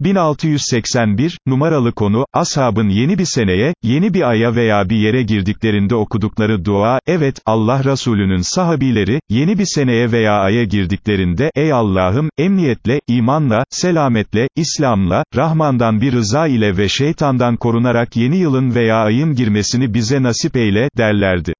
1681, numaralı konu, ashabın yeni bir seneye, yeni bir aya veya bir yere girdiklerinde okudukları dua, evet, Allah Resulü'nün sahabileri, yeni bir seneye veya aya girdiklerinde, ey Allah'ım, emniyetle, imanla, selametle, İslam'la, Rahman'dan bir rıza ile ve şeytandan korunarak yeni yılın veya ayın girmesini bize nasip eyle, derlerdi.